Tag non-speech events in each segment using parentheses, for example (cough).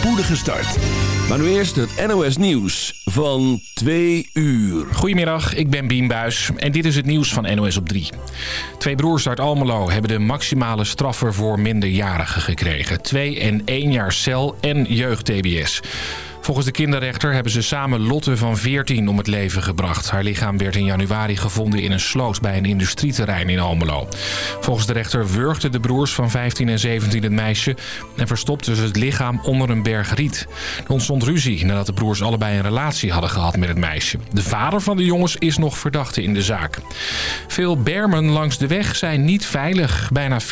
spoedige start. Maar nu eerst het NOS Nieuws van 2 uur. Goedemiddag, ik ben Bien Buis en dit is het nieuws van NOS op 3. Twee broers uit Almelo hebben de maximale straffen voor minderjarigen gekregen. Twee en één jaar cel en jeugd-TBS. Volgens de kinderrechter hebben ze samen Lotte van 14 om het leven gebracht. Haar lichaam werd in januari gevonden in een sloot bij een industrieterrein in Almelo. Volgens de rechter wurgden de broers van 15 en 17 het meisje... en verstopten ze het lichaam onder een berg riet. Er ontstond ruzie nadat de broers allebei een relatie hadden gehad met het meisje. De vader van de jongens is nog verdachte in de zaak. Veel bermen langs de weg zijn niet veilig. Bijna 40%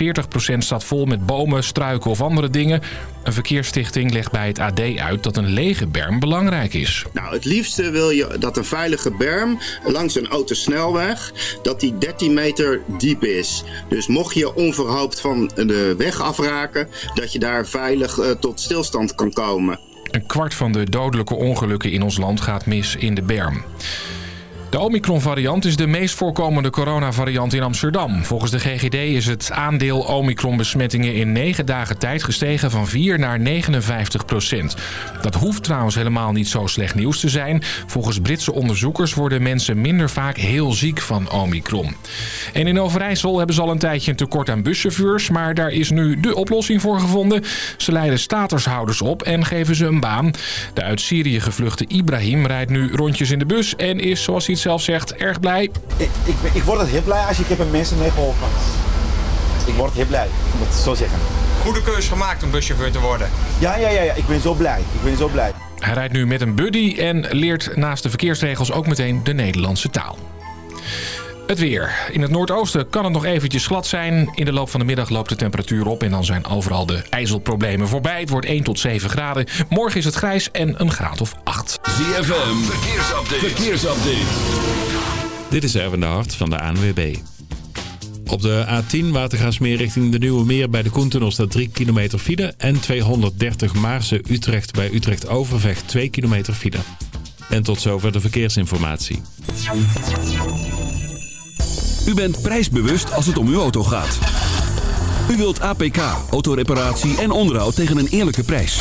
staat vol met bomen, struiken of andere dingen... Een verkeersstichting legt bij het AD uit dat een lege berm belangrijk is. Nou, het liefste wil je dat een veilige berm langs een autosnelweg, dat die 13 meter diep is. Dus mocht je onverhoopt van de weg afraken, dat je daar veilig uh, tot stilstand kan komen. Een kwart van de dodelijke ongelukken in ons land gaat mis in de berm. De Omicron-variant is de meest voorkomende coronavariant in Amsterdam. Volgens de GGD is het aandeel Omicron-besmettingen in 9 dagen tijd gestegen van 4 naar 59 procent. Dat hoeft trouwens helemaal niet zo slecht nieuws te zijn. Volgens Britse onderzoekers worden mensen minder vaak heel ziek van Omicron. En in Overijssel hebben ze al een tijdje een tekort aan buschauffeurs, maar daar is nu de oplossing voor gevonden. Ze leiden statushouders op en geven ze een baan. De uit Syrië gevluchte Ibrahim rijdt nu rondjes in de bus en is, zoals hij zelf zegt, erg blij. Ik, ik, ik word het heel blij als ik heb mensen meegeholpen. Ik word heel blij, ik moet het zo zeggen. Goede keus gemaakt om buschauffeur te worden. Ja, ja, ja, ja, ik ben zo blij. Ik ben zo blij. Hij rijdt nu met een buddy en leert naast de verkeersregels ook meteen de Nederlandse taal. Het weer. In het noordoosten kan het nog eventjes glad zijn. In de loop van de middag loopt de temperatuur op en dan zijn overal de ijzelproblemen voorbij. Het wordt 1 tot 7 graden. Morgen is het grijs en een graad of 8. ZFM, verkeersupdate. verkeersupdate. Dit is Erwin de Hart van de ANWB. Op de A10 Watergaasmeer richting de Nieuwe Meer bij de Koentunnel staat 3 kilometer file. En 230 Maarse Utrecht bij Utrecht Overvecht 2 kilometer file. En tot zover de verkeersinformatie. U bent prijsbewust als het om uw auto gaat. U wilt APK, autoreparatie en onderhoud tegen een eerlijke prijs.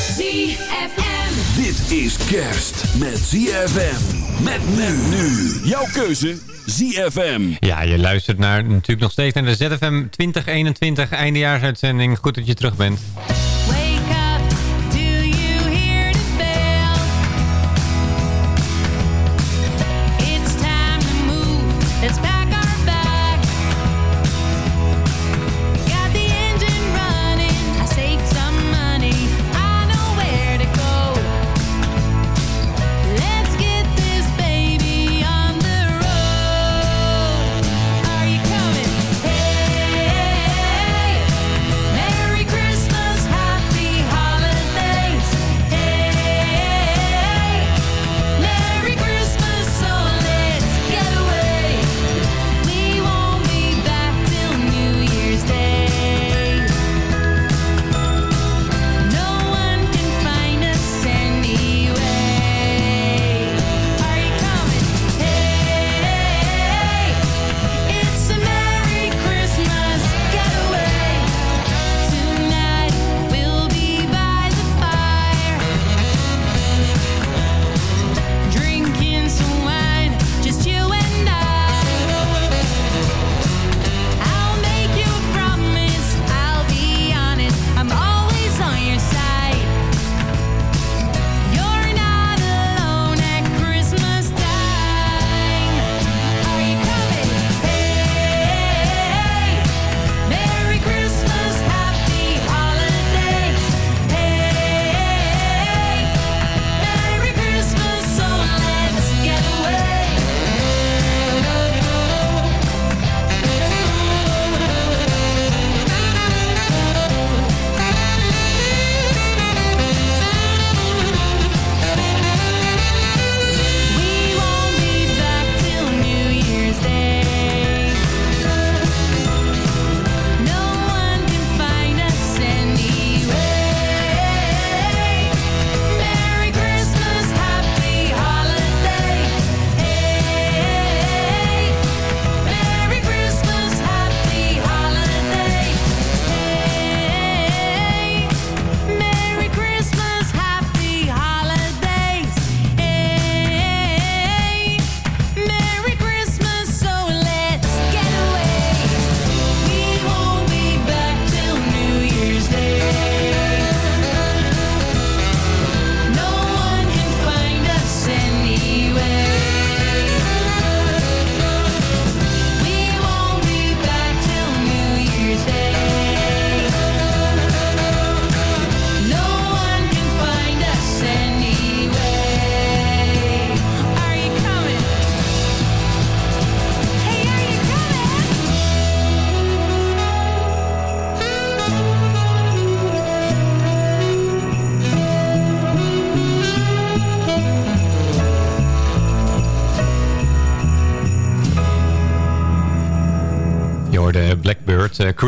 ZFM. Dit is kerst met ZFM. Met men nu. Jouw keuze ZFM. Ja, je luistert naar, natuurlijk nog steeds naar de ZFM 2021 eindejaarsuitzending. Goed dat je terug bent.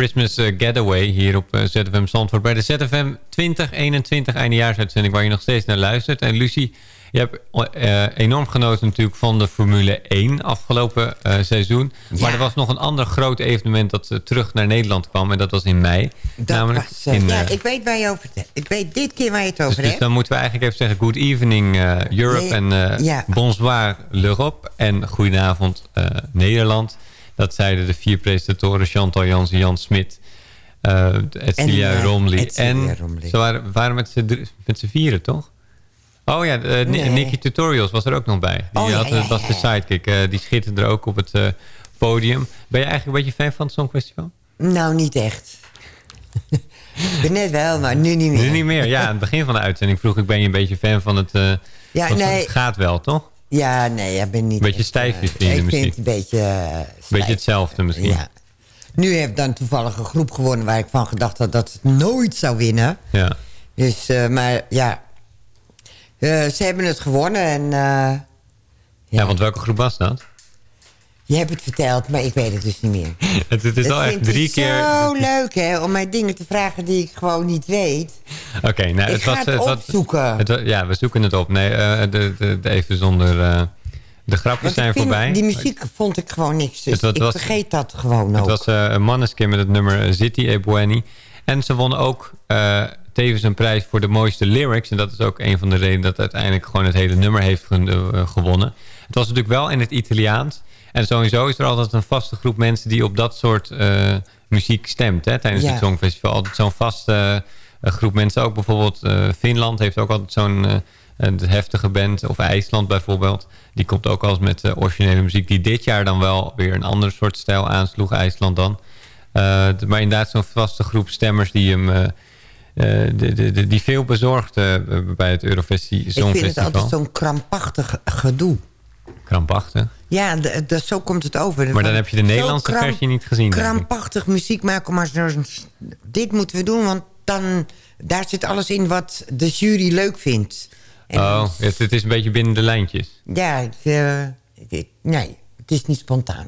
Christmas eh, getaway hier op eh, ZFM Zandvoort. Bij de ZFM 2021 eindejaarsuitzending waar je nog steeds naar luistert. En Lucie, je hebt eh, enorm genoten natuurlijk van de Formule 1 afgelopen seizoen. Maar er was nog een ander groot evenement dat terug naar Nederland kwam. En dat was in mei. Dat namelijk was, in, ja, ik weet waar je over Ik weet dit keer waar je het dus, over dus hebt. dan moeten we eigenlijk even zeggen good evening Europe Nee, en ja. bonsoir l'Europe en goedenavond Nederland. Dat zeiden de vier presentatoren Chantal Jansen, Jan Smit, uh, Edcilia En, eh, En Romli. ze waren, waren met z'n vieren, toch? Oh ja, eh, Ni- Nee. Nicky Tutorials was er ook nog bij. Die Oh, ja, had, ja, was de sidekick. eh, die schitterde er ook op het podium. Ben je eigenlijk een beetje fan van het Songfestival? Nou, niet echt. net wel, maar nu niet meer. Nu niet meer. Ja, aan het begin van de uitzending vroeg ik... ben je een beetje fan van het... Ja, nee. Het gaat wel, toch? Ja, nee, ik ben niet Beetje echt, stijfjes eh, vind je de Ik vind het een beetje eh, stijf. Beetje hetzelfde misschien. Ja. Nu heeft dan toevallig een groep gewonnen... waar ik van gedacht had dat het nooit zou winnen. Ja. Dus, eh, maar ja... Ze hebben het gewonnen en... Ja. want welke groep was dat? Je hebt het verteld, maar ik weet het dus niet meer. (laughs) Het, het is al echt drie keer... zo leuk, hè? Om mij dingen te vragen die ik gewoon niet weet. Oké, nou, Ik het was... het het opzoeken. het ja, we zoeken het op. Nee, eh, de, de, de- even zonder... eh, de grapjes zijn vind, voorbij. die muziek vond ik gewoon niks. Dus Het het ik vergeet dat gewoon Het ook. was eh, een manneskin met het nummer City e Bueni. En ze wonnen ook tevens een prijs voor de mooiste lyrics. En dat is ook een van de redenen dat uiteindelijk gewoon het hele nummer heeft ge- gewonnen. Het was natuurlijk wel in het Italiaans. En sowieso is er altijd een vaste groep mensen die op dat soort eh, muziek stemt. Hè, tijdens Ja. het Songfestival. Altijd zo'n vaste eh, groep mensen. Ook bijvoorbeeld eh, Finland heeft ook altijd zo'n heftige band. Of IJsland bijvoorbeeld. Die komt ook als met originele muziek. Die dit jaar dan wel weer een andere soort stijl aansloeg. IJsland dan. Maar inderdaad zo'n vaste groep stemmers die hem... de, de, de- die veel bezorgd eh, bij het Eurofesti ik vind het Songfestival. altijd zo'n krampachtig gedoe. Krampachtig. Ja, de- zo komt het over. Maar dan heb je de Nederlandse kramp- versie niet gezien. Krampachtig muziek maken, maar zo- dit moeten we doen, want dan, daar zit alles in wat de jury leuk vindt. En Oh, het, het is een beetje binnen de lijntjes. Ja, ik, eh, ik- nee, het is niet spontaan.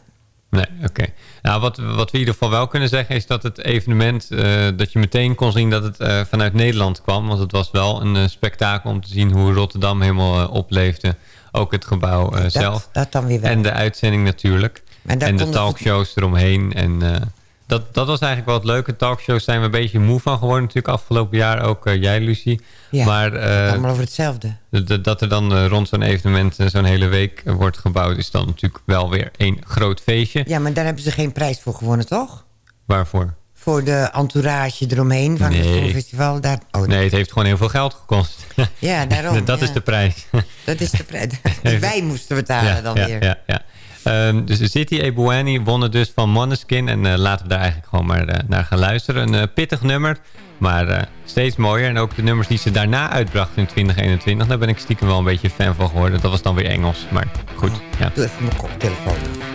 Nee, oké. Nou, wat, wat we in ieder geval wel kunnen zeggen is dat het evenement... eh, dat je meteen kon zien dat het eh, vanuit Nederland kwam. Want het was wel een spektakel om te zien hoe Rotterdam helemaal opleefde. Ook het gebouw eh, Dat- zelf. dat dan weer wel. En de uitzending natuurlijk. En de talkshows eromheen. En eh, dat, dat was eigenlijk wel het leuke. Talkshows zijn we een beetje moe van geworden natuurlijk afgelopen jaar. Ook eh, jij, Lucie. Ja, maar allemaal over hetzelfde. dat er dan rond zo'n evenement zo'n hele week wordt gebouwd... is dan natuurlijk wel weer één groot feestje. Ja, maar daar hebben ze geen prijs voor gewonnen, toch? Waarvoor? Voor de entourage eromheen van het festival. Daar, oh, Nee, het heeft gewoon heel veel geld gekost. Ja, daarom. (laughs) dat ja. is de prijs. Dat is de prijs (laughs) die wij moesten betalen ja, dan ja, weer. Ja, ja. Ehm, dus City Ebuani wonnen dus van Måneskin. En eh, laten we daar eigenlijk gewoon maar eh, naar gaan luisteren. Een eh, pittig nummer, maar steeds mooier. En ook de nummers die ze daarna uitbrachten in 2021... daar ben ik stiekem wel een beetje fan van geworden. Dat was dan weer Engels, maar goed. Ja. Doe even mijn koptelefoon.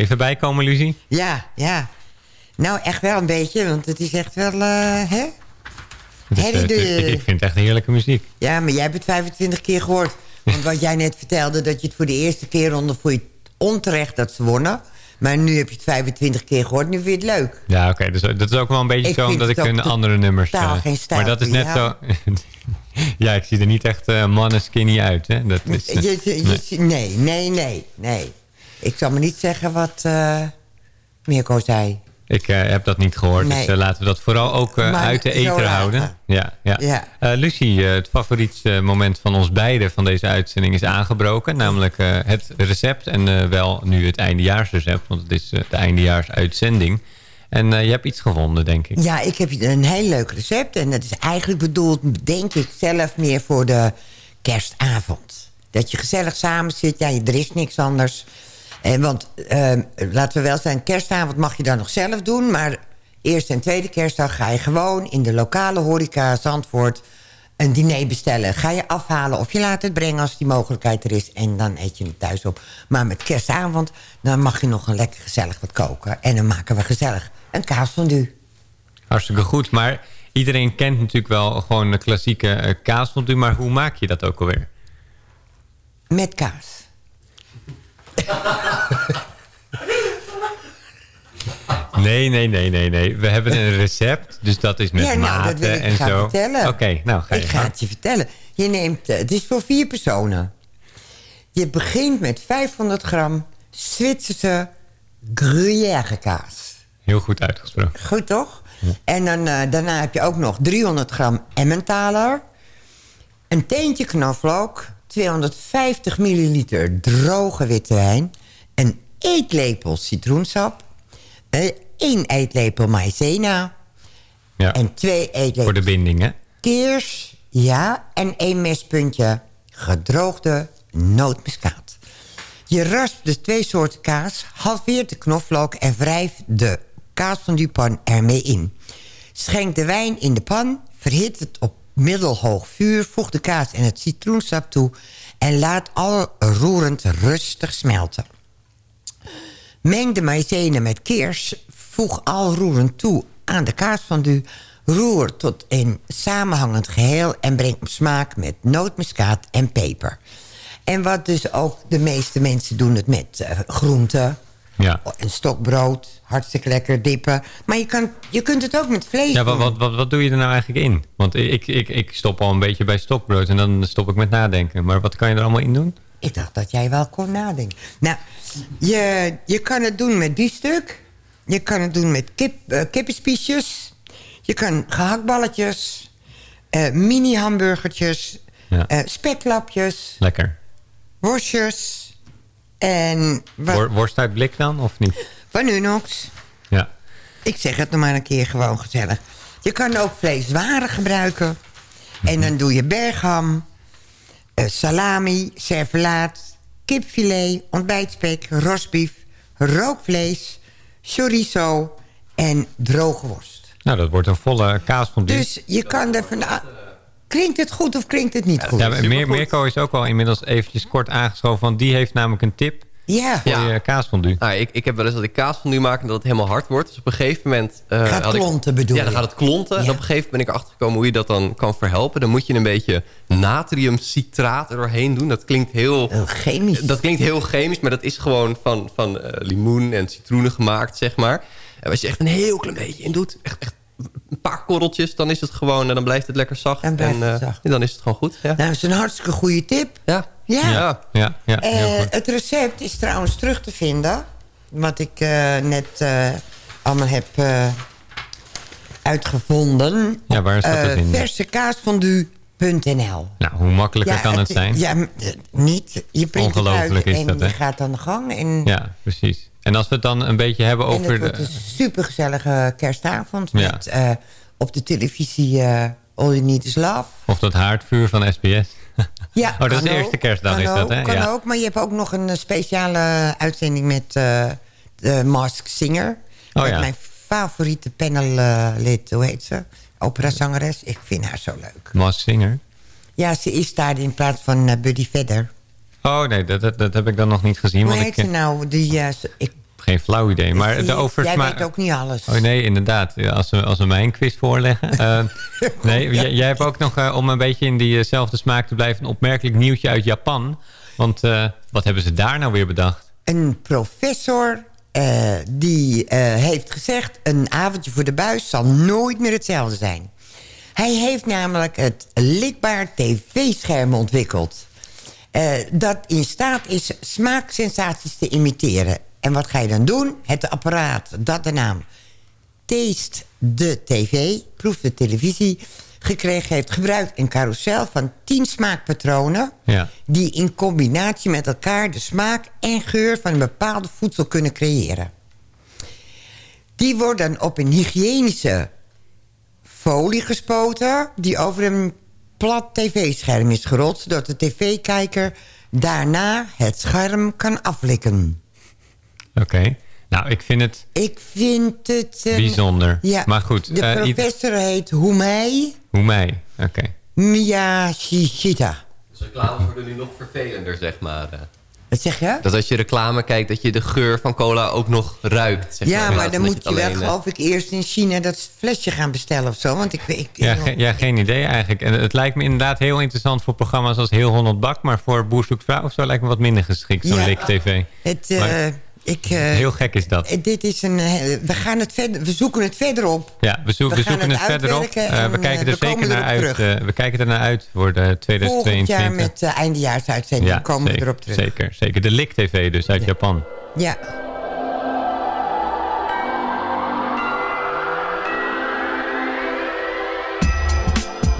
even bijkomen, Lucie. Ja, ja. Nou, echt wel een beetje, want het is echt wel... eh, hè? Dus, eh, de- ik, ik vind het echt heerlijke muziek. Ja, maar jij hebt het 25 keer gehoord. Want wat jij net vertelde, dat je het voor de eerste keer onder vond je onterecht dat ze wonnen. Maar nu heb je het 25 keer gehoord, nu vind je het leuk. Ja, oké. dus dat is ook wel een beetje Ik zo omdat ik een andere nummers... totaal eh, geen stijl maar dat is net zo... (laughs) ja, ik zie er niet echt eh mannen skinny uit, hè? Dat is, eh, Je, je- je- nee, nee, nee, nee. Ik zal me niet zeggen wat eh Mirko zei. Ik eh, heb dat niet gehoord, Nee. dus eh, laten we dat vooral ook uit de laten. houden. Ja, ja. Ja. Lucie, het favoriete moment van ons beiden van deze uitzending is aangebroken. Namelijk het recept en wel nu het eindejaarsrecept, want het is de eindejaarsuitzending. En je hebt iets gevonden, denk ik. Ja, ik heb een heel leuk recept. En dat is eigenlijk bedoeld, denk ik, zelf meer voor de kerstavond. Dat je gezellig samen zit. Ja, er is niks anders. En want, eh, laten we wel zijn, kerstavond mag je dan nog zelf doen. Maar eerste en tweede kerstdag ga je gewoon in de lokale horeca Zandvoort een diner bestellen. Ga je afhalen of je laat het brengen als die mogelijkheid er is. En dan eet je het thuis op. Maar met kerstavond, dan mag je nog een lekker gezellig wat koken. En dan maken we gezellig een kaasfondue. Hartstikke goed, maar iedereen kent natuurlijk wel gewoon de klassieke eh, kaasfondue. Maar hoe maak je dat ook alweer? Met kaas. (laughs) Nee, nee, nee, nee, nee. We hebben een recept, dus dat is met ja, nou, dat wil maten ik en zo. vertellen. Oké, nou ga je Ik ga het je vertellen. Je neemt, eh, het is voor vier personen. Je begint met 500 gram Zwitserse gruyère kaas. Heel goed uitgesproken. Goed toch? En dan, eh, daarna heb je ook nog 300 gram Emmentaler. Een teentje knoflook. 250 milliliter droge witte wijn. Een eetlepel citroensap. eh, één eetlepel maïzena. Ja. En twee eetlepels Voor de binding, hè? Keers, ja, en één mespuntje gedroogde nootmuskaat. Je raspt de twee soorten kaas, halveert de knoflook... en wrijft de kaas van die pan ermee in. Schenk de wijn in de pan, verhit het op middelhoog vuur... voeg de kaas en het citroensap toe... en laat al roerend rustig smelten. Meng de maïzena met keers. Voeg al roerend toe aan de kaasfondue. Roer tot een samenhangend geheel en breng op smaak met nootmuskaat en peper. En wat dus ook de meeste mensen doen het met eh, groenten. Ja. En stokbrood, hartstikke lekker dippen. Maar je, kan, je kunt het ook met vlees Ja, wat, doen. wat, wat, wat doe je er nou eigenlijk in? Want ik, ik, ik stop al een beetje bij stokbrood en dan stop ik met nadenken. Maar wat kan je er allemaal in doen? Ik dacht dat jij wel kon nadenken. Nou, je, je kan het doen met biefstuk. Je kan het doen met kip, eh, kippenspiesjes. Je kan gehaktballetjes. eh, mini-hamburgertjes. Ja. eh, speklapjes. Lekker. Worstjes. En worst uit blik dan, of niet? van Unox. Ja. Ik zeg het nog maar een keer gewoon gezellig. Je kan ook vleeswaren gebruiken. En dan doe je bergham, eh, salami, servelaat, kipfilet, ontbijtspek, rosbief, rookvlees, chorizo en droge worst. Nou, dat wordt een volle kaas van Dus je kan er van... ah, Klinkt het goed of klinkt het niet goed? Ja, Mirko is ook al inmiddels eventjes kort aangeschoven, want die heeft namelijk een tip Ja. voor je kaasfondue. Nou, ik, ik heb wel eens dat ik kaasfondue maak en dat het helemaal hard wordt. Dus op een gegeven moment... eh, Gaat had ik- klonten bedoel Ja, dan gaat het klonten. En op een gegeven moment ben ik achtergekomen hoe je dat dan kan verhelpen. Dan moet je een beetje natriumcitraat er doorheen doen. Dat klinkt heel... chemisch. Dat klinkt heel chemisch, maar dat is gewoon van, van eh, limoen en citroenen gemaakt, zeg maar. En als je echt een heel klein beetje in doet, echt, echt een paar korreltjes, dan is het gewoon... en dan blijft het lekker zacht. En eh, zacht. dan is het gewoon goed. Ja. Nou, dat is een hartstikke goede tip. Ja. Ja. Ja, ja, ja Eh, het recept is trouwens terug te vinden. Wat ik eh, net eh, allemaal heb eh, uitgevonden. Ja, waar is dat te Eh, vinden? Verse kaasfondue .nl. Nou, hoe makkelijker kan het, zijn? Ja, eh, niet. Je print het uit Ongelooflijk is en dat, hè? je gaat aan de gang. En, Ja, precies. En als we het dan een beetje hebben en over... het wordt de- een supergezellige kerstavond. Ja. Met eh, op de televisie eh, All You Need Is Love. Of dat haardvuur van SBS. Ja, (laughs) oh, dat is de eerste kerstdag, is dat, hè? Kan ja. ook, maar je hebt ook nog een eh, speciale uitzending met de Mask Singer. Oh, met ja. mijn favoriete panellid, hoe heet ze? Operazangeres. Ik vind haar zo leuk. Mas Singer. Ja, ze is daar in plaats van Buddy Vedder. Oh nee, dat, dat, dat heb ik dan nog niet gezien. Hoe heet ik nou? Die, ze- ik, geen flauw idee. Maar de over jij weet ook niet alles. Oh nee, inderdaad. Als we, als we mij een quiz voorleggen. (laughs) Eh, nee, jij, jij hebt ook nog, eh, om een beetje in diezelfde smaak te blijven... een opmerkelijk nieuwtje uit Japan. Want wat hebben ze daar nou weer bedacht? Een professor die heeft gezegd... een avondje voor de buis zal nooit meer hetzelfde zijn. Hij heeft namelijk het likbaar tv-scherm ontwikkeld. Eh, dat in staat is smaaksensaties te imiteren. En wat ga je dan doen? Het apparaat, dat de naam Taste de TV, proef de televisie... gekregen heeft gebruikt een carousel van 10 smaakpatronen... Ja. die in combinatie met elkaar de smaak en geur van een bepaalde voedsel kunnen creëren. Die worden op een hygiënische folie gespoten... die over een plat tv-scherm is gerold... zodat de tv-kijker daarna het scherm kan aflikken. Oké. Nou, ik vind het Ik vind het... een- bijzonder. Ja, Maar goed, de eh, professor heet Humei hoe mij? Oké. Miyashita. Dus reclame worden nu nog vervelender, zeg maar. Wat zeg je? Dat als je reclame kijkt, dat je de geur van cola ook nog ruikt. Zeg ja, maar dan moet je wel, eh, geloof ik, eerst in China dat flesje gaan bestellen of zo. Want ik, ik, Ja, ik- ge- ja, geen idee eigenlijk. En het lijkt me inderdaad heel interessant voor programma's als Heel 100 Bak. Maar voor Boer zoekt vrouw of zo lijkt me wat minder geschikt, zo'n Ja. lik tv. het, eh, ik, eh, heel gek is dat. eh, dit is een, eh, we, gaan het verder, we zoeken het verder op. Ja, we, zoeken we we zoeken het, het verder op. en, we kijken er we zeker naar uit. eh, we kijken er naar uit voor de Volgend 2022. jaar met de eindejaarsuitzending ja, komen zeker, we erop terug. Zeker, zeker. De Lik TV dus uit Japan. Ja.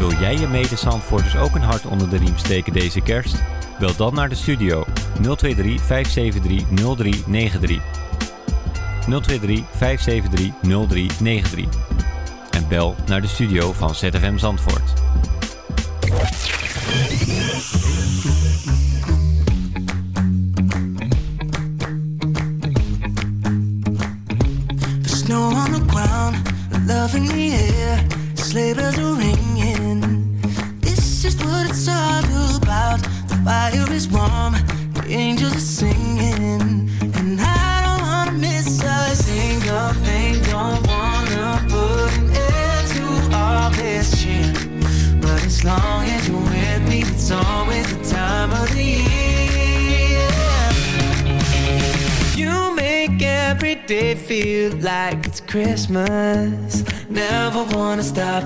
Wil jij je mede-Zandvoorters ook een hart onder de riem steken deze kerst? Bel dan naar de studio 023 573 0393. 023 573 0393. En bel naar de studio van ZFM Zandvoort. Snow on the ground, love in the air, sleigh bells ringing. Is what it's all about. The fire is warm, the angels are singing, and I don't wanna miss a single thing. Don't wanna put an end to all this cheer, but as long as you're with me, it's always the time of the year. You make every day feel like it's Christmas. Never wanna stop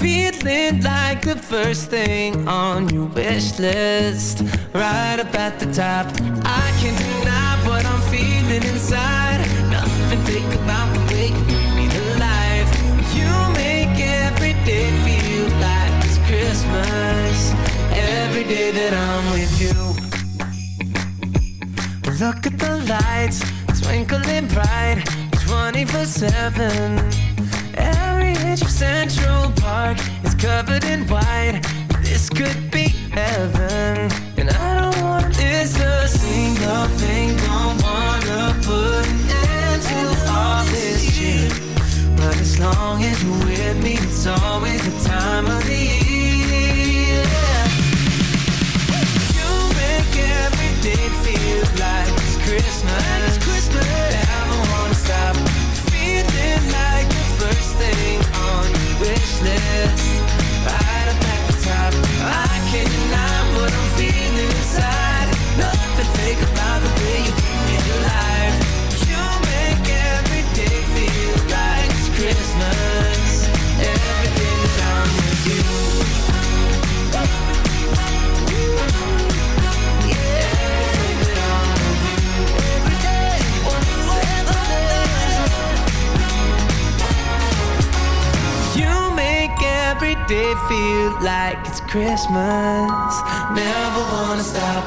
feeling like the first thing on your wish list. Right up at the top. I can't deny what I'm feeling inside. Nothing fake about the way you me to life. You make every day feel like it's Christmas. Every day that I'm with you. Look at the lights, twinkling bright, 24 7. Every inch of Central Park is covered in white. This could be heaven, and I don't want this a single thing. Don't wanna put an end to all this shit. But as long as you're with me, it's always the time of the year. You make every day feel like it's Christmas. it's Christmas. Never wanna stop feeling like first thing on your wish list. Right up at the top. I can't deny what I'm feeling inside. Like it's Christmas. Never wanna stop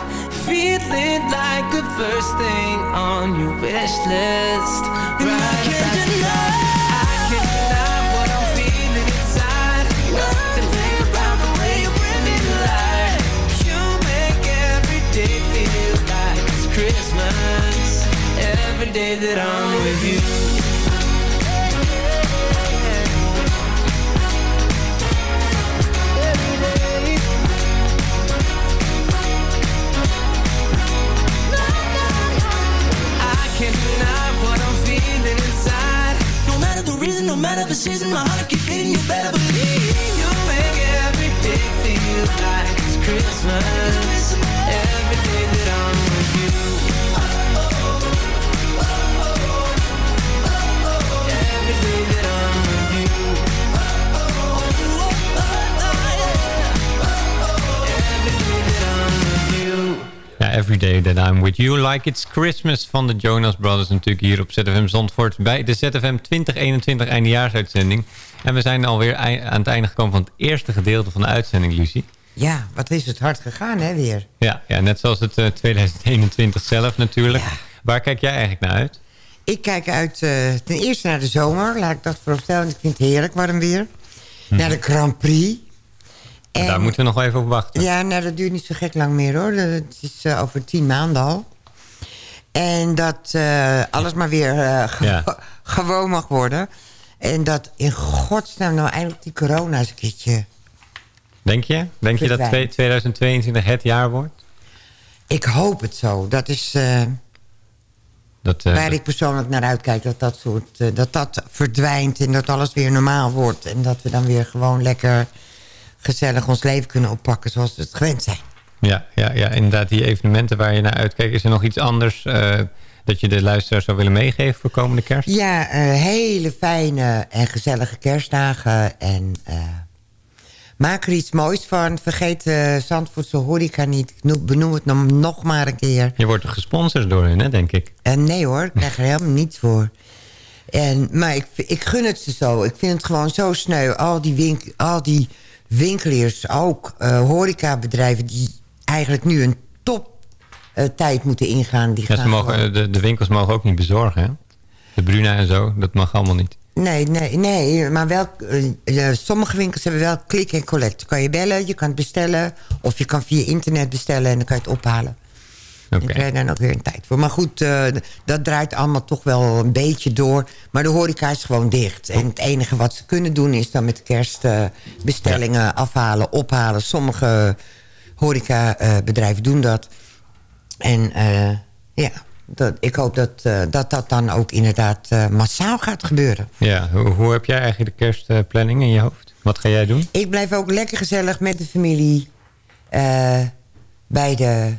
feeling like the first thing on your wish list. Right about now. I can't deny what I'm feeling inside. Think about the way you bring me to life. You make every day feel like it's Christmas. Every day that I'm with you. Matter the season, my heart keep beating. You better believe you make every day feel like it's Christmas. Every day that I'm with you. Oh, oh, oh, Every day that I'm with you. Every Day That I'm With You Like It's Christmas van de Jonas Brothers. Natuurlijk hier op ZFM Zandvoort bij de ZFM 2021 eindejaarsuitzending. En we zijn alweer aan het einde gekomen van het eerste gedeelte van de uitzending, Lucie. Ja, wat is het hard gegaan, hè, weer. Ja, ja net zoals het eh, 2021 zelf natuurlijk. Waar kijk jij eigenlijk naar uit? Ik kijk uit eh, ten eerste naar de zomer. Laat ik dat vooropstellen. Ik vind het heerlijk warm weer. Naar de Grand Prix. En daar moeten we nog even op wachten. Ja, nou, dat duurt niet zo gek lang meer, hoor. Dat- Het is eh, over tien maanden al. En dat eh, alles maar weer eh, ge- Ja. (laughs) gewoon mag worden. En dat in godsnaam nou eindelijk die corona eens een keertje... Denk je? Denk je dat Verdwijnt. twee- 2022 het jaar wordt? Ik hoop het zo. Dat is Dat, waar ik persoonlijk naar uitkijk. Dat dat, soort, dat dat verdwijnt en dat alles weer normaal wordt. En dat we dan weer gewoon lekker gezellig ons leven kunnen oppakken zoals we het gewend zijn. Ja, ja, ja, inderdaad. Die evenementen waar je naar uitkijkt. Is er nog iets anders eh, dat je de luisteraar zou willen meegeven voor komende kerst? Ja, eh, hele fijne en gezellige kerstdagen. En eh, maak er iets moois van. Vergeet de Zandvoortse horeca niet. Ik noem- benoem het nog, maar een keer. Je wordt gesponsord door hun, hè, denk ik. En nee hoor, ik krijg er helemaal niets voor. En, maar ik, ik gun het ze zo. Ik vind het gewoon zo sneu. Al die, wink, al die winkeliers, ook eh, horecabedrijven... die eigenlijk nu een top eh, tijd moeten ingaan. Die Ja, gaan mogen, eh, de, de winkels mogen ook niet bezorgen, hè? De Bruna en zo, dat mag allemaal niet. Nee, nee, nee. Maar wel, sommige winkels hebben wel klik en collect. Kan je bellen, je kan het bestellen. Of je kan via internet bestellen en dan kan je het ophalen. Dan krijg je daar nog weer een tijd voor. Maar goed, eh, dat draait allemaal toch wel een beetje door. Maar de horeca is gewoon dicht. En het enige wat ze kunnen doen is dan met kerstbestellingen afhalen, ophalen. Sommige horecabedrijven doen dat. En eh, ja, dat, ik hoop dat, eh, dat dat dan ook inderdaad eh, massaal gaat gebeuren. Ja, hoe, hoe heb jij eigenlijk de kerstplanning in je hoofd? Wat ga jij doen? Ik blijf ook lekker gezellig met de familie eh, bij, de,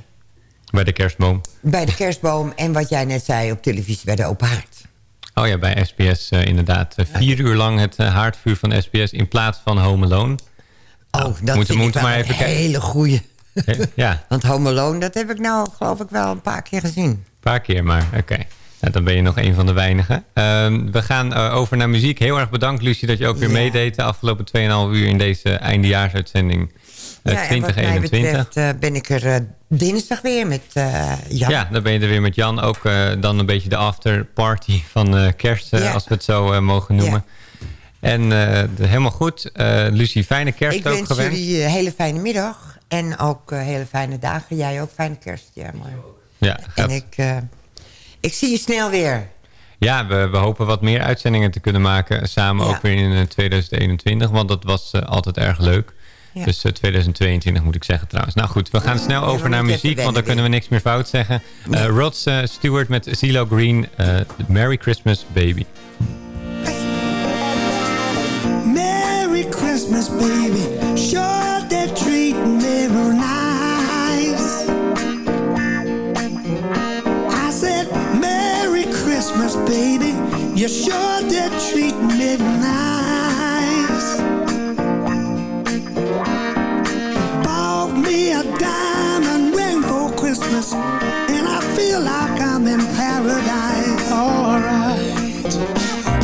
Bij de kerstboom. bij de kerstboom. En wat jij net zei op televisie bij de open haard. Oh ja, bij SBS eh, inderdaad. Vier uur lang het eh, haardvuur van SBS in plaats van Home Alone. Oh, Nou, dat moeten, moeten ik maar even een kijken. hele goeie. Ja, (laughs) Want Home Alone, dat heb ik nou geloof ik wel een paar keer gezien. Een paar keer maar, oké. Nou, dan ben je nog een van de weinigen. Ehm, we gaan eh, over naar muziek. Heel erg bedankt, Lucie, dat je ook weer Ja. meedeed... de afgelopen 2,5 uur in deze eindejaarsuitzending ja, en wat mij 2021. betreft eh, ben ik er dinsdag weer met eh Jan. Ja, dan ben je er weer met Jan. Ook eh, dan een beetje de afterparty van eh, kerst, Ja. als we het zo eh, mogen noemen. En eh, helemaal goed. Eh, Lucie, fijne kerst ik ook wens gewenst. jullie een hele fijne middag. En ook hele fijne dagen. Jij ook fijne kerst. Ja, mooi. Ja, En ik, eh, ik zie je snel weer. Ja, we, we hopen wat meer uitzendingen te kunnen maken. Samen Ja. ook weer in eh, 2021. Want dat was altijd erg leuk. Ja. Dus eh, 2022 moet ik zeggen trouwens. Nou goed, we gaan snel over naar muziek. Want dan kunnen we niks meer fout zeggen. Eh Rod eh, Stewart met CeeLo Green. eh, Merry Christmas Baby. Merry Christmas, baby. Sure they're treating me real nice. I said, Merry Christmas, baby. You sure they're treating me nice. For and I feel like I'm in paradise. All right.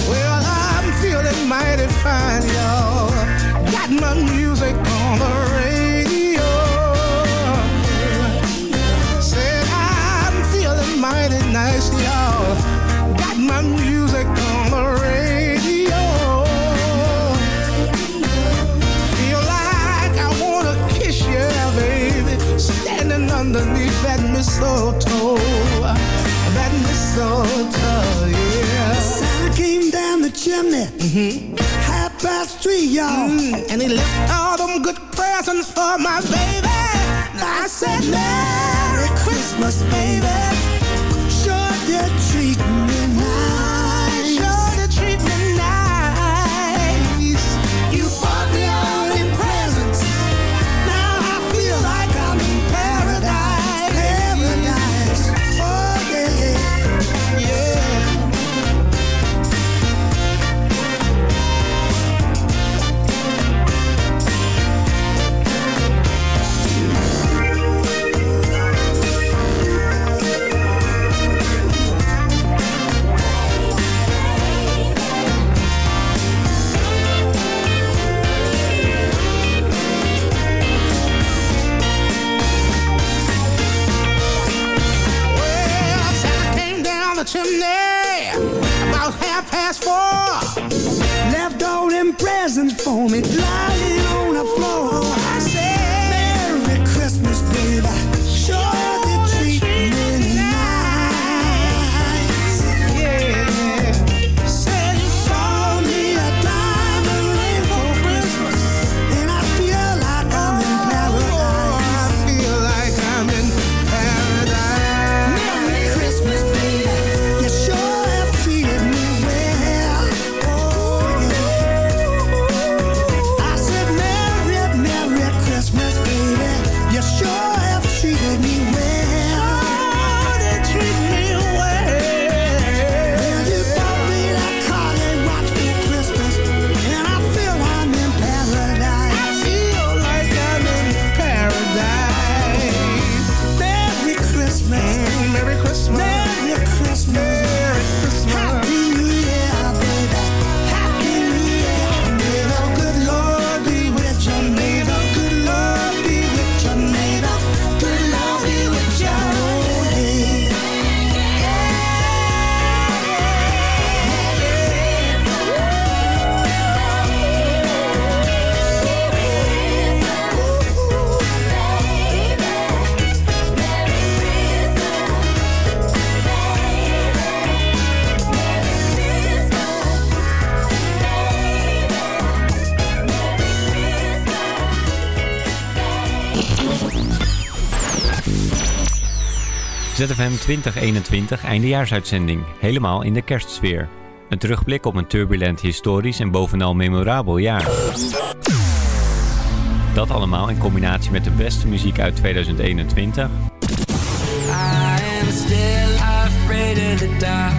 Well, I'm feeling mighty fine, underneath that mistletoe. That mistletoe, yeah. Santa came down the chimney, mm-hmm. half past three, y'all. Mm, and he left all them good presents for my baby. I said, Merry Christmas, baby. Sure you treat me ZFM 2021 eindejaarsuitzending. Helemaal in de kerstsfeer. Een terugblik op een turbulent, historisch en bovenal memorabel jaar. Dat allemaal in combinatie met de beste muziek uit 2021. I am still afraid of the dark.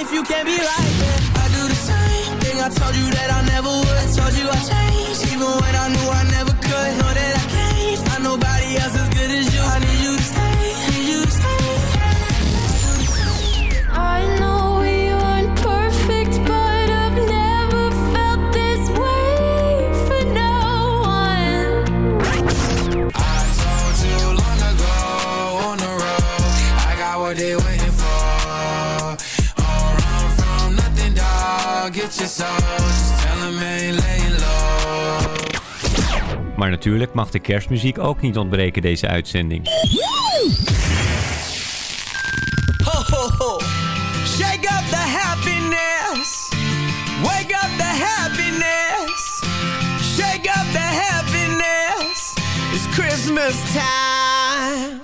Even I told you that I never would. Told you I changed, even when I knew I never could. Know that I can't find nobody else Maar natuurlijk mag de kerstmuziek ook niet ontbreken deze uitzending. Ho, ho, ho. Shake up the happiness. Wake up the happiness. Shake up the happiness. It's Christmas time.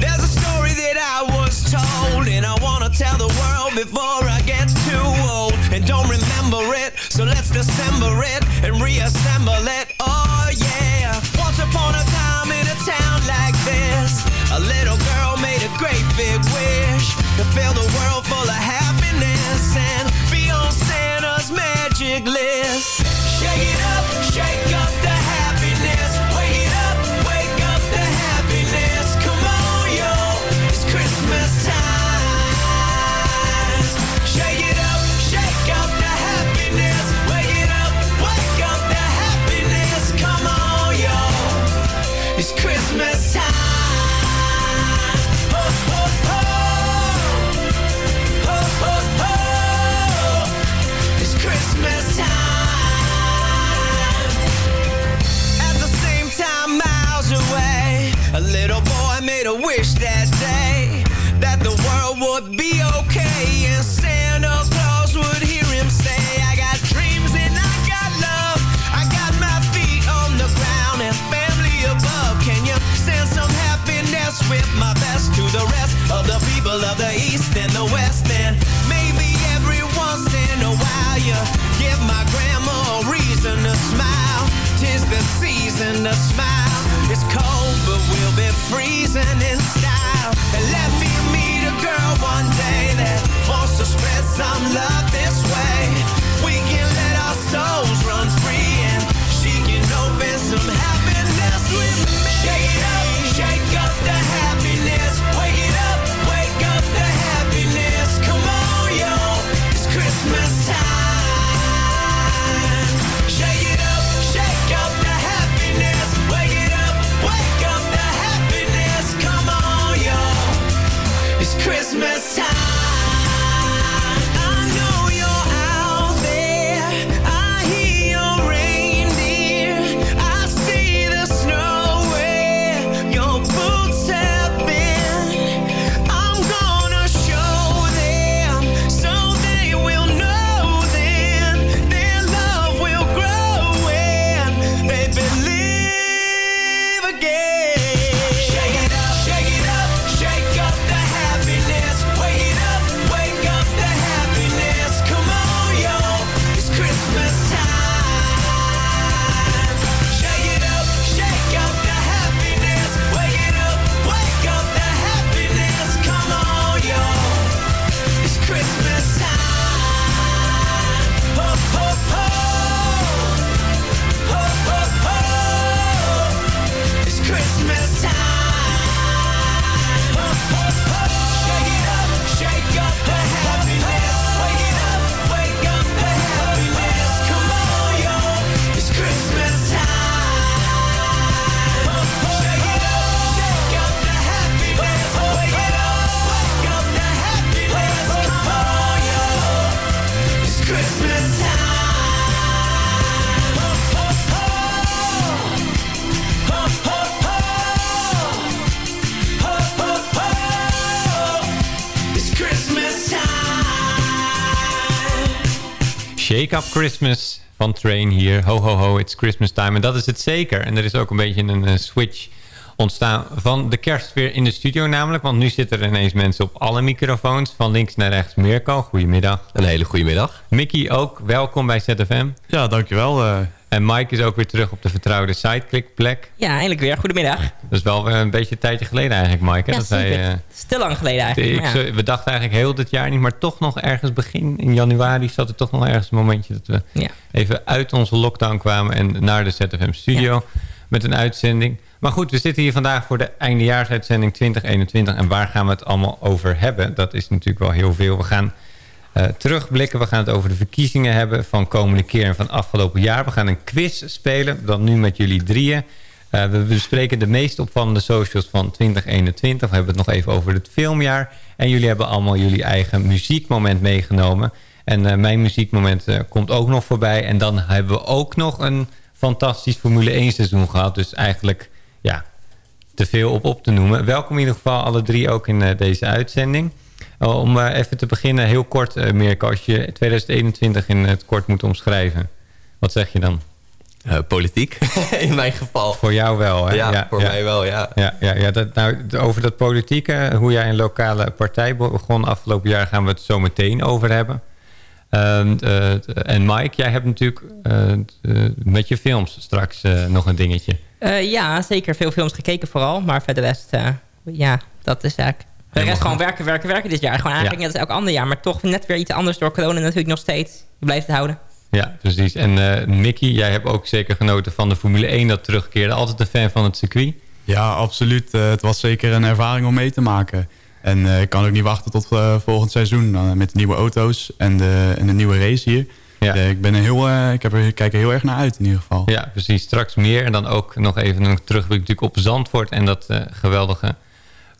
There's a story that I was told, and I want to tell the world before I get too old. And don't remember it, so let's dissemble it and reassemble it. Fill the world full of happiness and be on Santa's magic list. freezing is Shake Up Christmas van Train hier. Ho, ho, ho, it's Christmas time. En dat is het zeker. En er is ook een beetje een switch ontstaan van de kerstsfeer in de studio namelijk. Want nu zitten er ineens mensen op alle microfoons. Van links naar rechts. Mirko, goedemiddag. Een hele goede middag. Mickey ook, welkom bij ZFM. Ja, dankjewel. eh. En Mike is ook weer terug op de vertrouwde sidekick plek. Ja, eindelijk weer. Goedemiddag. Dat is wel eh, een beetje een tijdje geleden eigenlijk, Mike. Hè? Ja, dat eh, lang geleden eigenlijk. ik, ja. We dachten eigenlijk heel dit jaar niet, maar toch nog ergens begin in januari zat er toch nog ergens een momentje dat we Ja. even uit onze lockdown kwamen en naar de ZFM studio met een uitzending. Maar goed, we zitten hier vandaag voor de eindejaarsuitzending 2021 en waar gaan we het allemaal over hebben? Dat is natuurlijk wel heel veel. We gaan eh, terugblikken, we gaan het over de verkiezingen hebben van komende keer en van afgelopen jaar. We gaan een quiz spelen, dan nu met jullie drieën. Eh, we bespreken de meest opvallende socials van 2021. We hebben het nog even over het filmjaar. En jullie hebben allemaal jullie eigen muziekmoment meegenomen. En eh, mijn muziekmoment komt ook nog voorbij. En dan hebben we ook nog een fantastisch Formule 1 seizoen gehad. Dus eigenlijk, ja, te veel op op te noemen. Welkom in ieder geval alle drie ook in deze uitzending. Uh, om uh, even te beginnen, heel kort uh, Mirko, als je 2021 in het kort moet omschrijven. Wat zeg je dan? Uh, politiek, (laughs) in mijn geval. Voor jou wel, hè? Ja, voor mij wel, ja. ja, ja, ja dat, nou, over dat politieke, hoe jij een lokale partij begon afgelopen jaar... gaan we het zo meteen over hebben. Um, en Mike, jij hebt natuurlijk met je films straks nog een dingetje. ja, zeker. Veel films gekeken vooral. Maar verder rest, ja, dat is eigenlijk... De rest gewoon werken, werken, werken dit jaar. Gewoon eigenlijk net als elk ander jaar. Maar toch net weer iets anders door corona natuurlijk nog steeds. Je blijft het houden. Ja, precies. En uh, Mickey, jij hebt ook zeker genoten van de Formule 1 dat terugkeerde. Altijd een fan van het circuit. Ja, absoluut. Uh, het was zeker een ervaring om mee te maken. En uh, ik kan ook niet wachten tot volgend seizoen met de nieuwe auto's en de, en de nieuwe race hier. Ja. ik, ben er heel, ik, heb er, ik kijk er heel erg naar uit in ieder geval. Ja, precies. Straks meer. En dan ook nog even een terugblik natuurlijk op Zandvoort en dat geweldige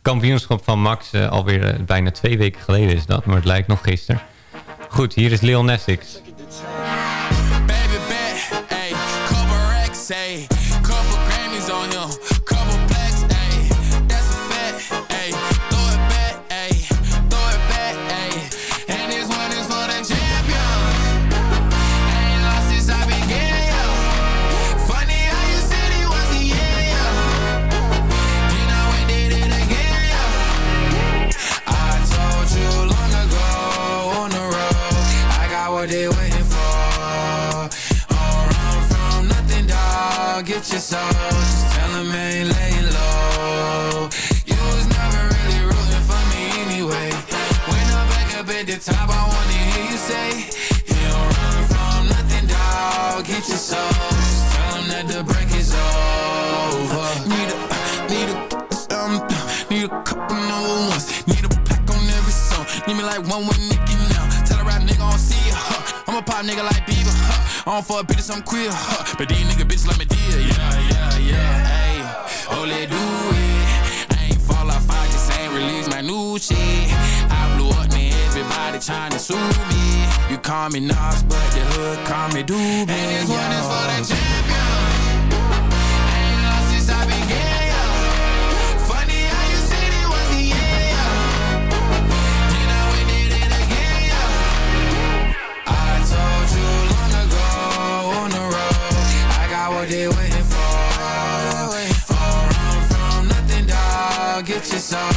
kampioenschap van Max. alweer bijna twee weken geleden is dat, maar het lijkt nog gisteren. Goed, hier is Lil Nas X. Baby bet, say, You don't run from nothing, dog. Get your soul. Just tell 'em that the break is over. Need a, need a, um, need a couple number ones. Need a pack on every song. Need me like one with Nicky now. Tell a rap nigga I don't see ya. Huh. I'm a pop nigga like Bieber. Huh. I don't fuck bitches, I'm queer. Huh. But these nigga bitches like me dear. Yeah, yeah, yeah. Hey, oh, let do it. I ain't fall off, I just ain't release my new shit. Everybody trying to sue me. You call me Nas, but the hood call me Doobie. And this one is for the champion. Ain't lost since I began, yo. Funny how you said it was the end, yo. Then I went did it again, yo. I told you long ago on the road, I got what they waiting for. Don't run from nothing, dog. Get your soul.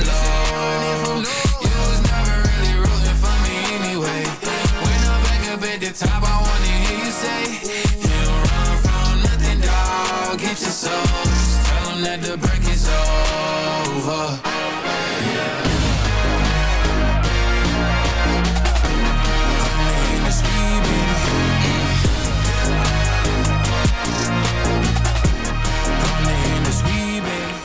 the top, I wanna hear you say, You don't run from nothing, dog. Get your soul. Just tell 'em that the break is over. Yeah.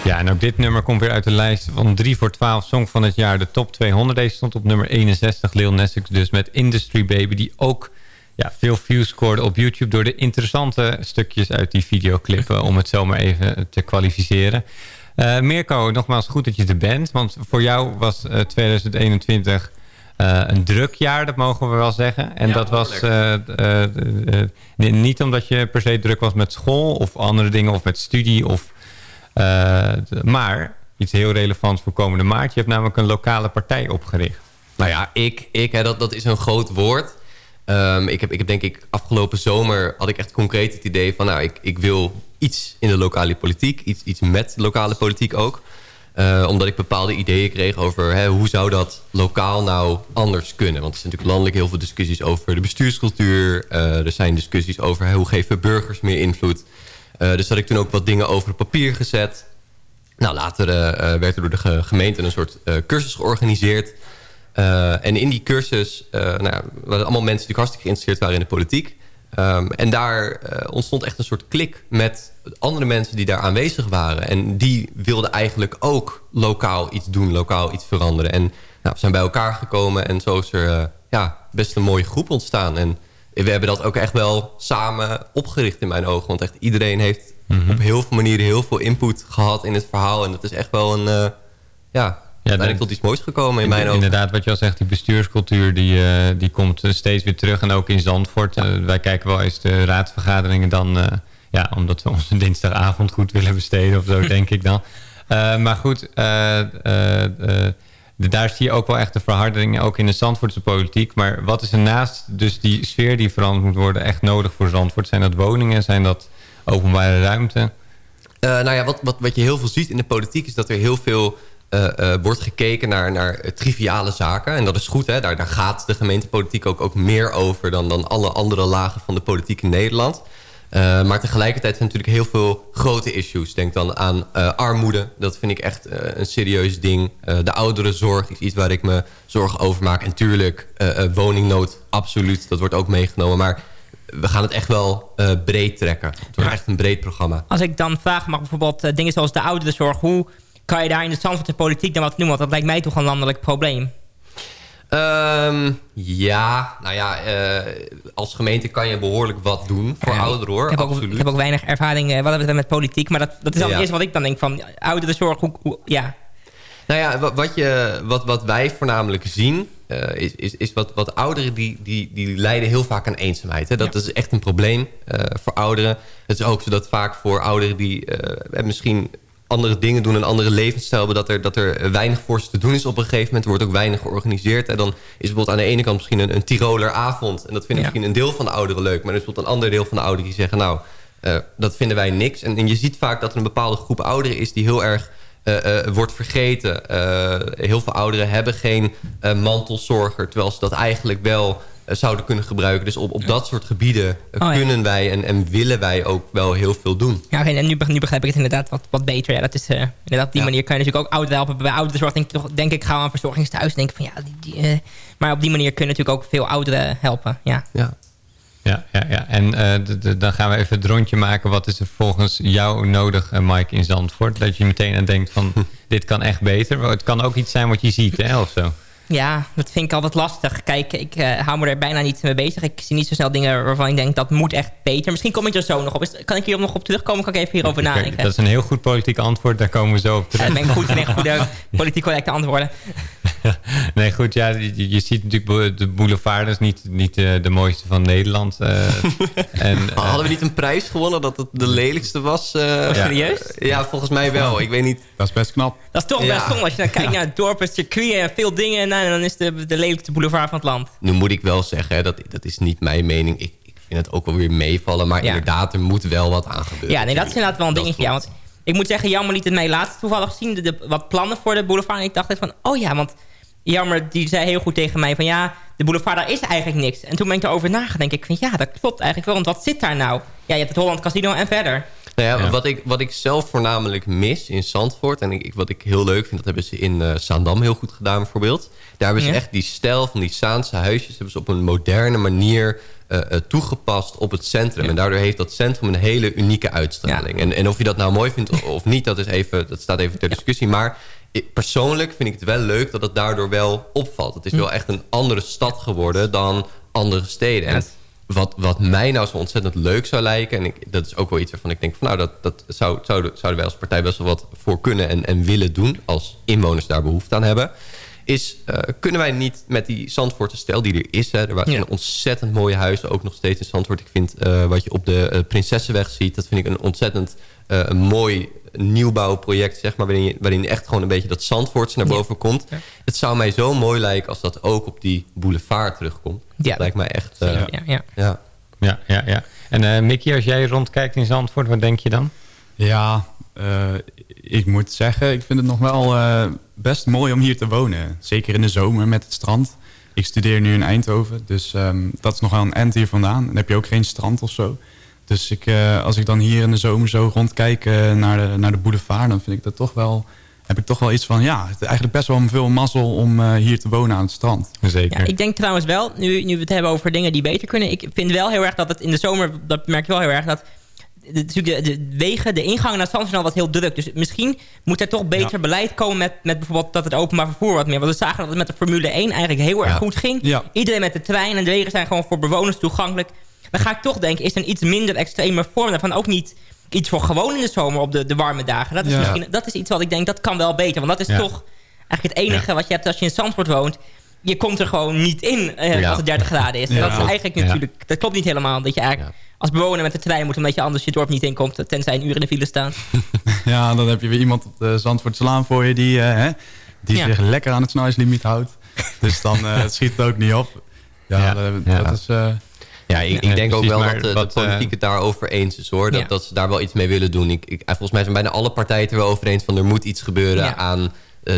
Ja, en ook dit nummer komt weer uit de lijst van 3 voor 12 Song van het jaar. De top 200. Deze stond op nummer 61. Lil Nas X dus met Industry Baby. Die ook ja, veel views scoorde op YouTube... door de interessante stukjes uit die videoclippen... om het zomaar even te kwalificeren. Eh, Mirko, nogmaals goed dat je er bent. Want voor jou was eh, 2021 eh, een druk jaar, dat mogen we wel zeggen. En Ja, dat was eh, eh, eh, eh, niet omdat je per se druk was met school... of andere dingen, of met studie... of maar iets heel relevants voor komende maart. Je hebt namelijk een lokale partij opgericht. Nou ja, ik, ik hè, dat, dat is een groot woord. Ehm, ik, heb, ik heb denk ik afgelopen zomer had ik echt concreet het idee van... nou, ik, ik wil iets in de lokale politiek. Iets, iets met lokale politiek ook. Uh, omdat ik bepaalde ideeën kreeg over hè, hoe zou dat lokaal nou anders kunnen. Want er zijn natuurlijk landelijk heel veel discussies over de bestuurscultuur. Uh, er zijn discussies over hè, hoe geven burgers meer invloed. Uh, dus had ik toen ook wat dingen over het papier gezet. Nou, later werd er door de gemeente een soort cursus georganiseerd. En in die cursus nou, waren allemaal mensen die hartstikke geïnteresseerd waren in de politiek. Um, en daar uh, ontstond echt een soort klik met andere mensen die daar aanwezig waren. En die wilden eigenlijk ook lokaal iets doen, lokaal iets veranderen. En nou, we zijn bij elkaar gekomen en zo is er uh, ja, best een mooie groep ontstaan. En we hebben dat ook echt wel samen opgericht in mijn ogen. Want echt iedereen heeft mm -hmm. op heel veel manieren heel veel input gehad in het verhaal. En dat is echt wel een... Uh, ja, ja, uiteindelijk tot iets moois gekomen in mijn ogen. Inderdaad, wat je al zegt, die bestuurscultuur die, uh, die komt steeds weer terug. En ook in Zandvoort. Ja. Uh, wij kijken wel eens de raadsvergaderingen dan... Uh, ja, omdat we onze (laughs) dinsdagavond goed willen besteden of zo, (laughs) denk ik dan. maar goed, de, daar zie je ook wel echt de verhardering, ook in de Zandvoortse politiek. Maar wat is er naast dus die sfeer die veranderd moet worden echt nodig voor Zandvoort? Zijn dat woningen? Zijn dat openbare ruimte? nou ja, wat, wat, wat je heel veel ziet in de politiek is dat er heel veel... Uh, uh, wordt gekeken naar, naar triviale zaken. En dat is goed, hè? Daar, daar gaat de gemeentepolitiek ook, ook meer over... dan, dan alle andere lagen van de politiek in Nederland. Eh, maar tegelijkertijd zijn natuurlijk heel veel grote issues. Denk dan aan armoede. Dat vind ik echt een serieus ding. De ouderenzorg is iets waar ik me zorgen over maak. En tuurlijk, woningnood, absoluut. Dat wordt ook meegenomen. Maar we gaan het echt wel breed trekken. Het wordt echt een breed programma. Als ik dan vraag mag bijvoorbeeld dingen zoals de ouderenzorg... hoe kan je daar in de stand van de politiek dan wat noemen? Want dat lijkt mij toch een landelijk probleem. Ehm, ja, nou ja, eh, als gemeente kan je behoorlijk wat doen voor Ja, ouderen hoor. Ik heb, ook, ik heb ook weinig ervaring eh, wat hebben we met politiek. Maar dat, dat is Ja. het eerste wat ik dan denk van ouderenzorg. Hoe, hoe, ja. Nou ja, wat, je, wat, wat wij voornamelijk zien... eh, is, is, is wat, wat ouderen die, die, die lijden heel vaak aan eenzaamheid. Hè? Dat is echt een probleem voor ouderen. Het is ook zo dat vaak voor ouderen die misschien andere dingen doen... een andere levensstijl hebben... Dat er, dat er weinig voor ze te doen is op een gegeven moment. Er wordt ook weinig georganiseerd. En dan is bijvoorbeeld aan de ene kant misschien een, een Tiroler avond. En dat vinden misschien een deel van de ouderen leuk. Maar er is bijvoorbeeld een ander deel van de ouderen die zeggen... nou, eh, dat vinden wij niks. En, en je ziet vaak dat er een bepaalde groep ouderen is... die heel erg eh, eh, wordt vergeten. Heel veel ouderen hebben geen mantelzorger... terwijl ze dat eigenlijk wel zouden kunnen gebruiken. Dus op, op dat soort gebieden eh, Oh ja. kunnen wij en, en willen wij ook wel heel veel doen. Ja, oké, en nu, nu begrijp ik het inderdaad wat, wat beter. Ja, dat is, eh, inderdaad, op die manier kan je natuurlijk ook ouderen helpen. Bij ouderenzorg denk ik, toch, denk ik gauw aan verzorgingstehuis. Denk ik van, ja, die, die, eh, maar op die manier kun je natuurlijk ook veel ouderen helpen. Ja. Ja. Ja, ja, ja. en eh, dan gaan we even het rondje maken. Wat is er volgens jou nodig, eh, Mike, in Zandvoort? Dat je meteen aan denkt van, (laughs) dit kan echt beter. Het kan ook iets zijn wat je ziet, hè, of zo. Ja, dat vind ik altijd lastig. Kijk, ik eh, hou me er bijna niet mee bezig. Ik zie niet zo snel dingen waarvan ik denk dat moet echt beter. Misschien kom ik er zo nog op. Is- Kan ik hier nog op terugkomen? Kan ik even hierover nadenken? dat is een heel goed politiek antwoord. Daar komen we zo op terug. Ja, ben ik goed in echt goede (laughs) politiek correcte antwoorden. (laughs) Nee, goed, ja, je, je ziet natuurlijk de boulevard, is niet, niet eh, de mooiste van Nederland. eh. (laughs) en, Hadden we niet een prijs gewonnen dat het de lelijkste was? eh? serieus? Ja, volgens mij wel. Ik weet niet. Dat is best knap. Dat is toch Ja. best zonde als je dan kijkt naar het dorp, het circuit en veel dingen. En dan is de, de lelijkste boulevard van het land. Nu moet ik wel zeggen, hè, dat, dat is niet mijn mening. Ik, ik vind het ook wel weer meevallen. Maar Ja. inderdaad, er moet wel wat aan gebeuren. Ja, nee, dat is inderdaad wel een dingetje. Ja, want ik moet zeggen, Jammer liet het mij laatst toevallig zien. De, de- wat plannen voor de boulevard. En ik dacht echt van, oh ja, want Jammer die zei heel goed tegen mij van... ja, de boulevard, daar is eigenlijk niks. En toen ben ik erover nagedacht. denk ik van, ja, dat klopt eigenlijk wel. Want wat zit daar nou? Ja, je hebt het Holland Casino en verder. Nou ja, Wat, ik, wat ik zelf voornamelijk mis in Zandvoort... en ik, wat ik heel leuk vind, dat hebben ze in eh Zaandam heel goed gedaan bijvoorbeeld. Daar hebben ze Ja. echt die stijl van die Saanse huisjes... hebben ze op een moderne manier eh, eh, toegepast op het centrum. En daardoor heeft dat centrum een hele unieke uitstraling. En, en of je dat nou mooi vindt of niet, dat, is even, dat staat even ter discussie. Maar persoonlijk vind ik het wel leuk dat het daardoor wel opvalt. Het is Hm. wel echt een andere stad geworden dan andere steden. En wat, wat mij nou zo ontzettend leuk zou lijken... en ik, dat is ook wel iets waarvan ik denk... van nou, dat, dat zou, zouden, zouden wij als partij best wel wat voor kunnen en, en willen doen... als inwoners daar behoefte aan hebben... is eh, kunnen wij niet met die Zandvoortse stijl die er is... Hè, er waren Ja. ontzettend mooie huizen, ook nog steeds in Zandvoort. Ik vind eh, wat je op de eh, Prinsessenweg ziet... dat vind ik een ontzettend eh, een mooi nieuwbouwproject... Zeg maar, waarin, je, waarin echt gewoon een beetje dat Zandvoortse naar boven komt. Het zou mij zo mooi lijken als dat ook op die boulevard terugkomt. Dat lijkt mij echt... eh, Ja, ja. ja. ja, ja, ja. En eh Mickey, als jij rondkijkt in Zandvoort, wat denk je dan? Ja, eh, ik moet zeggen, ik vind het nog wel eh, best mooi om hier te wonen. Zeker in de zomer met het strand. Ik studeer nu in Eindhoven, dus ehm, dat is nog wel een end hier vandaan. Dan heb je ook geen strand of zo. Dus ik, eh, als ik dan hier in de zomer zo rondkijk eh, naar, de, naar de boulevard... dan vind ik dat toch wel, heb ik toch wel iets van... ja, het is eigenlijk best wel veel mazzel om eh, hier te wonen aan het strand. Zeker. Ja, ik denk trouwens wel, nu, nu we het hebben over dingen die beter kunnen... ik vind wel heel erg dat het in de zomer, dat merk je wel heel erg... dat natuurlijk de, de wegen, de ingangen naar Zandvoort wat heel druk. Dus misschien moet er toch beter Ja. beleid komen... Met, met bijvoorbeeld dat het openbaar vervoer wat meer... want we zagen dat het met de Formule 1 eigenlijk heel erg Ja. goed ging. Ja. Iedereen met de trein en de wegen zijn gewoon voor bewoners toegankelijk. Dan ga ik toch denken, is er een iets minder extreme vorm daarvan ook niet... Iets voor gewoon in de zomer op de, de warme dagen. Dat is, misschien, dat is iets wat ik denk, dat kan wel beter. Want dat is toch eigenlijk het enige wat je hebt als je in Zandvoort woont je komt er gewoon niet in eh, Ja. als het 30 graden is. En dat is eigenlijk Ja. natuurlijk... Dat klopt niet helemaal. Dat je eigenlijk als bewoner met de trein moet... omdat je anders je dorp niet inkomt... tenzij een uur in de file staan. (laughs) Ja, dan heb je weer iemand op de Zandvoortslaan voor je... die, eh, hè, die Ja. zich lekker aan het snelheidslimiet houdt. Dus dan eh, het schiet het ook niet op. Ja, Ja. dat, is... eh, Ja, ik, ik Ja, denk ook wel maar dat de, wat, de politiek het daarover eens is hoor. Dat, Ja. dat ze daar wel iets mee willen doen. Ik, ik, volgens mij zijn bijna alle partijen het er wel over eens van er moet iets gebeuren Ja. aan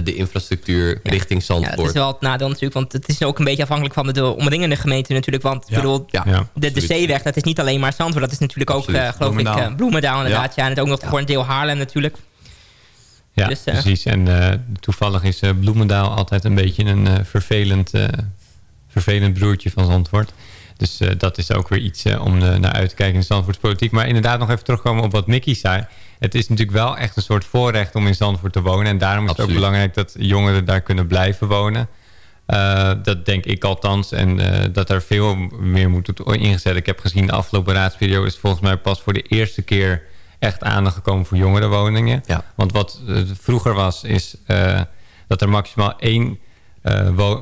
de infrastructuur richting Ja, Zandvoort. dat is wel het nadeel natuurlijk, want het is ook een beetje afhankelijk van de, de omringende gemeenten natuurlijk. Want ik Ja. bedoel, Ja, de, zeeweg, dat is niet alleen maar Zandvoort. Dat is natuurlijk ook, eh, geloof Bloemendaal. ik, eh, Bloemendaal inderdaad. Ja. Ja. en het ook nog voor een deel Haarlem natuurlijk. Ja, Dus, eh, precies. En eh, toevallig is eh, Bloemendaal altijd een beetje een eh, vervelend, eh, vervelend broertje van Zandvoort. Dus eh, dat is ook weer iets eh, om eh, naar uit te kijken in Zandvoortspolitiek. Maar inderdaad nog even terugkomen op wat Mickey zei. Het is natuurlijk wel echt een soort voorrecht om in Zandvoort te wonen. En daarom is het ook belangrijk dat jongeren daar kunnen blijven wonen. Dat denk ik althans. En dat er veel meer moet worden ingezet. Ik heb gezien de afgelopen raadsperiode is volgens mij pas voor de eerste keer echt aandacht gekomen voor jongerenwoningen. Want wat vroeger was, is dat er maximaal één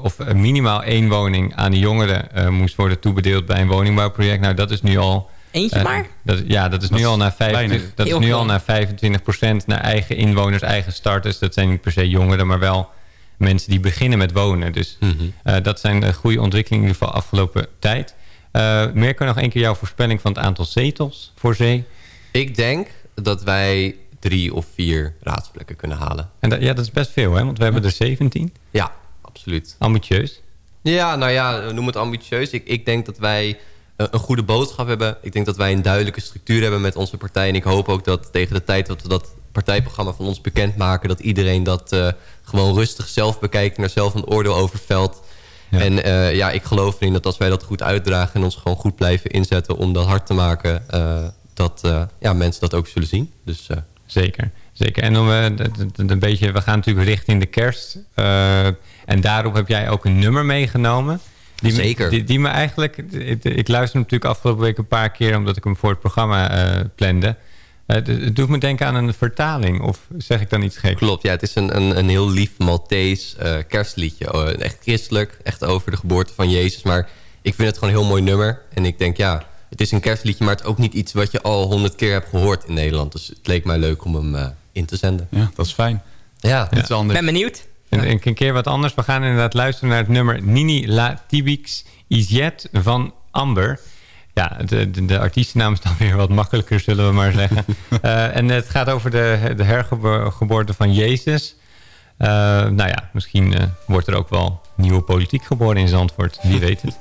of eh, minimaal één woning aan de jongeren eh, moest worden toebedeeld bij een woningbouwproject. Nou, dat is nu al. Eentje eh, maar? Dat, ja, dat is nu al naar 25, weinig. dat is nu al naar 25 naar eigen inwoners, eigen starters. Dat zijn niet per se jongeren, maar wel mensen die beginnen met wonen. Dus eh, dat zijn eh, goede ontwikkelingen in ieder geval afgelopen tijd. Eh Mirko, nog één keer jouw voorspelling van het aantal zetels voor zee. Ik denk dat wij drie of vier raadsplekken kunnen halen. En dat, ja, dat is best veel, hè? Want we hebben er 17. Ja, absoluut. Ambitieus. Ja, nou ja, noem het ambitieus. Ik, ik denk dat wij eh, een goede boodschap hebben. Ik denk dat wij een duidelijke structuur hebben met onze partij. En ik hoop ook dat tegen de tijd dat we dat partijprogramma van ons bekendmaken... dat iedereen dat eh, gewoon rustig zelf bekijkt en er zelf een oordeel over velt. En eh, ja, ik geloof erin dat als wij dat goed uitdragen... en ons gewoon goed blijven inzetten om dat hard te maken... dat ja, mensen dat ook zullen zien. Dus, Zeker, zeker. En om, eh, een beetje, we gaan natuurlijk richting de kerst. Eh, en daarop heb jij ook een nummer meegenomen. Die me- Zeker. Die, die me eigenlijk... Ik, ik luister hem natuurlijk afgelopen week een paar keer... omdat ik hem voor het programma eh plande. Het doet me denken aan een vertaling. Of zeg ik dan iets gek? Klopt, ja. Het is een, een, een heel lief Maltese kerstliedje. Oh, echt christelijk, echt over de geboorte van Jezus. Maar ik vind het gewoon een heel mooi nummer. En ik denk, ja, het is een kerstliedje... maar het is ook niet iets wat je al honderd keer hebt gehoord in Nederland. Dus het leek mij leuk om hem in te zenden. Ja, dat is fijn. Ja, Iets anders. ben benieuwd. En, en een keer wat anders. We gaan inderdaad luisteren naar het nummer Nini La Tibix Iziet van Amber. Ja, de, de, de artiestennaam is dan weer wat makkelijker, zullen we maar zeggen. (laughs) Eh, en het gaat over de, de hergeboorte van Jezus. Eh, nou ja, misschien eh, wordt er ook wel nieuwe politiek geboren in Zandvoort. Wie weet het.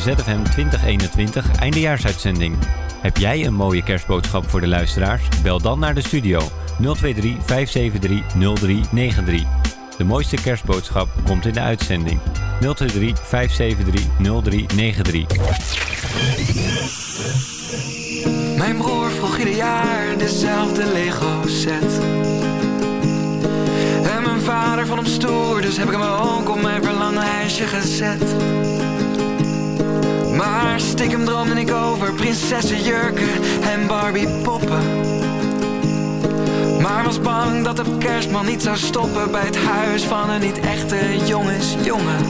ZFM 2021 eindejaarsuitzending. Heb jij een mooie kerstboodschap voor de luisteraars? Bel dan naar de studio 023 573 0393. De mooiste kerstboodschap komt in de uitzending 023 573 0393. Mijn broer vroeg ieder jaar dezelfde Lego set. En mijn vader vond hem stoer, dus heb ik hem ook op mijn verlanglijstje gezet. Maar stiekem droomde ik over prinsessenjurken en Barbie poppen. Maar was bang dat de kerstman niet zou stoppen bij het huis van een niet echte jongensjongen.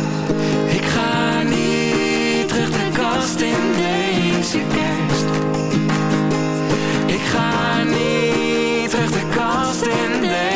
Ik ga niet terug de kast in deze kerst. Ik ga niet terug de kast in deze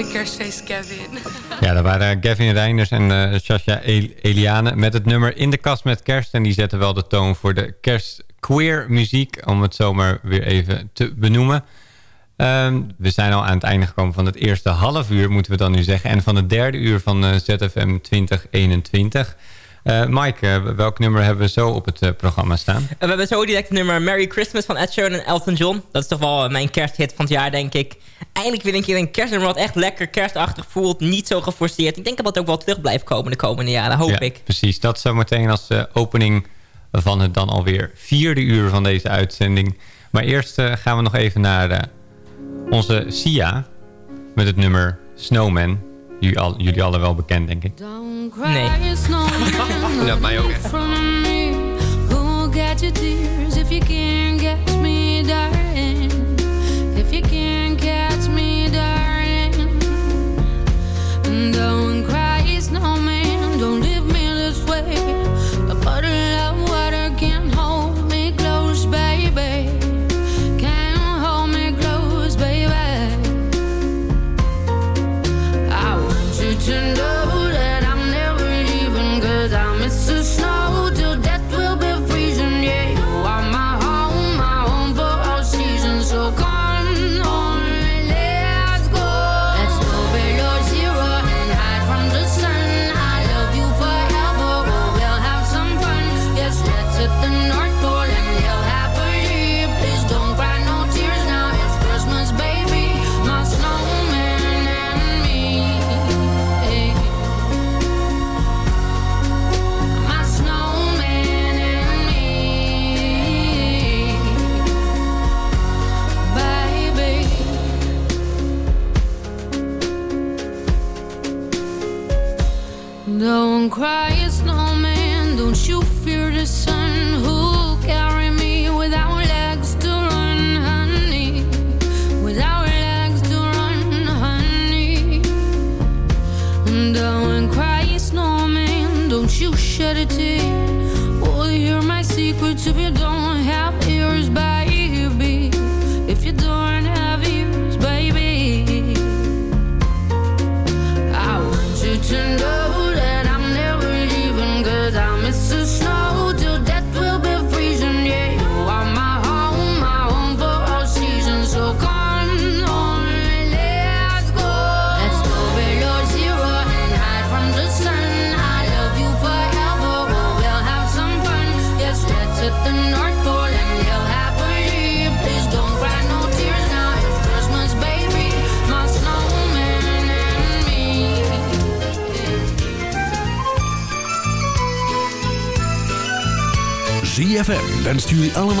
Vrolijk kerstfeest, Kevin. Ja, dat waren Gavin Reiners en eh Sascha El- Eliane met het nummer In de Kast met Kerst. En die zetten wel de toon voor de kerstqueer muziek, om het zomaar weer even te benoemen. Ehm, we zijn al aan het einde gekomen van het eerste half uur, moeten we dan nu zeggen. En van het derde uur van eh, ZFM 2021. Eh Mike, eh, welk nummer hebben we zo op het eh, programma staan? We hebben zo direct het nummer Merry Christmas van Ed Sheeran en Elton John. Dat is toch wel mijn kersthit van het jaar, denk ik. Eindelijk weer een keer een kerstnummer wat echt lekker kerstachtig voelt. Niet zo geforceerd. Ik denk dat dat ook wel terug blijft komen de komende jaren, hoop ja, ik. Precies, dat zometeen als eh, opening van het dan alweer vierde uur van deze uitzending. Maar eerst gaan we nog even naar onze Sia met het nummer Snowman. Jullie, al, jullie alle wel bekend, denk ik. Nee. (laughs) Ja, mij ook. Who'll get your tears if you can't catch me, darling? If you can't catch me, darling. Don't